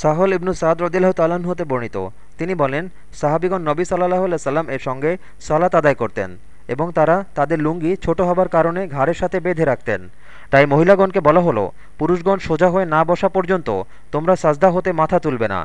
সাহল ইবনু সাদ রদিল্লাহ তালান হতে বর্ণিত। তিনি বলেন, সাহাবিগণ নবী সাল্লাহ সাল্লাম এর সঙ্গে সালাত আদায় করতেন এবং তারা তাদের লুঙ্গি ছোট হবার কারণে ঘাড়ের সাথে বেঁধে রাখতেন। তাই মহিলাগণকে বলা হলো, পুরুষগণ সোজা হয়ে না বসা পর্যন্ত তোমরা সাজদা হতে মাথা তুলবে না।